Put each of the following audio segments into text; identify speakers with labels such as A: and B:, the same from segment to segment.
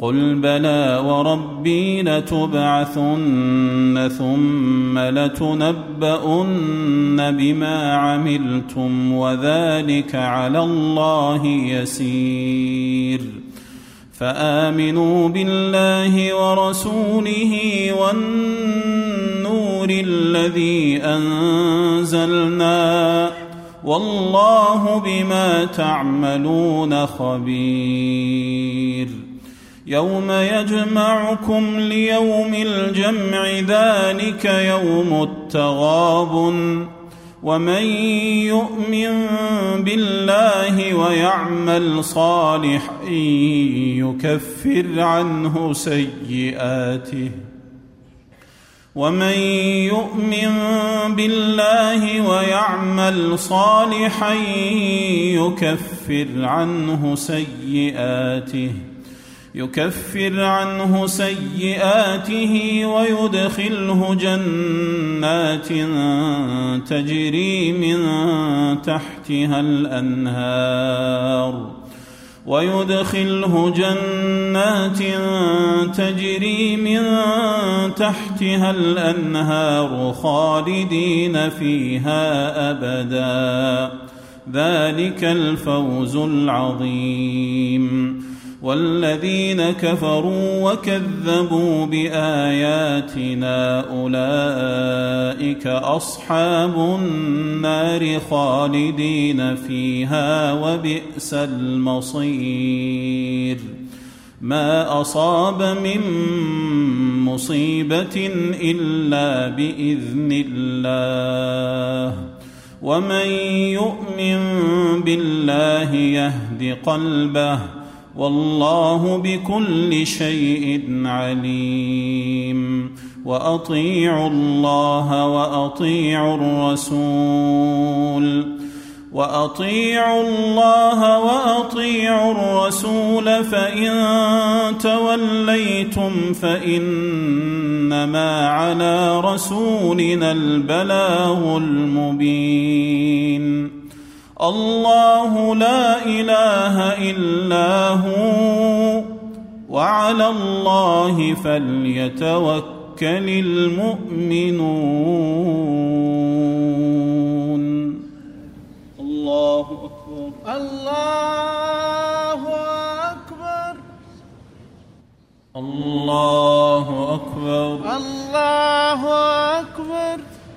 A: قل بلى وربي لتبعثن ثم لتنبؤن بما عملتم وذلك على الله يسير فامنوا بالله ورسوله والنور الذي انزلنا والله بما تعملون خبير يوم يجمعكم ليوم الجمع ذلك يوم التغاب ومن يؤمن بالله ويعمل صالحا يكفر عنه سيئاته. ومن يؤمن بالله ويعمل صالحا يكفر عنه سيئاته. يكفر عنه سيئاته ويدخله جنات تجري من تحتها الأنهار ويدخله جنات تجري من تحتها الأنهار خالدين فيها أبدا. ذلك الفوز العظيم. والذين كفروا وكذبوا بآياتنا أولئك أصحاب النار خالدين فيها وبئس المصير. ما أصاب من مصيبة إلا بإذن الله. ومن يؤمن بالله يهد قلبه والله بكل شيء عليم. وأطيعوا الله وأطيعوا الرسول. وأطيعوا الله وأطيعوا الرسول فإن توليتم فإنما على رسولنا البلاغ المبين. الله لا إله إلا هو وعلى الله فليتوكل المؤمنون. الله أكبر.
B: الله أكبر.
A: الله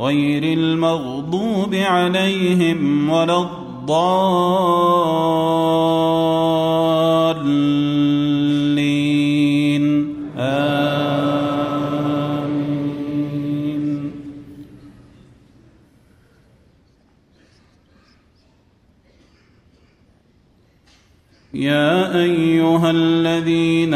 A: غير المغضوب عليهم ولا الضالين. آمين. يا أيها الذين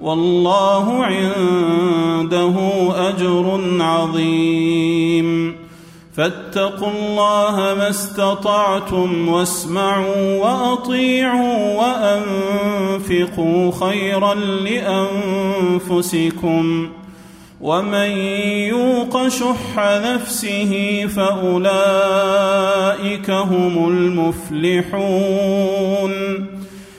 A: والله عنده أجر عظيم. فاتقوا الله ما استطعتم واسمعوا وأطيعوا وأنفقوا خيرا لأنفسكم. ومن يوق شح نفسه فأولئك هم المفلحون.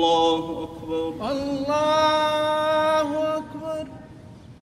A: الله أكبر.
B: الله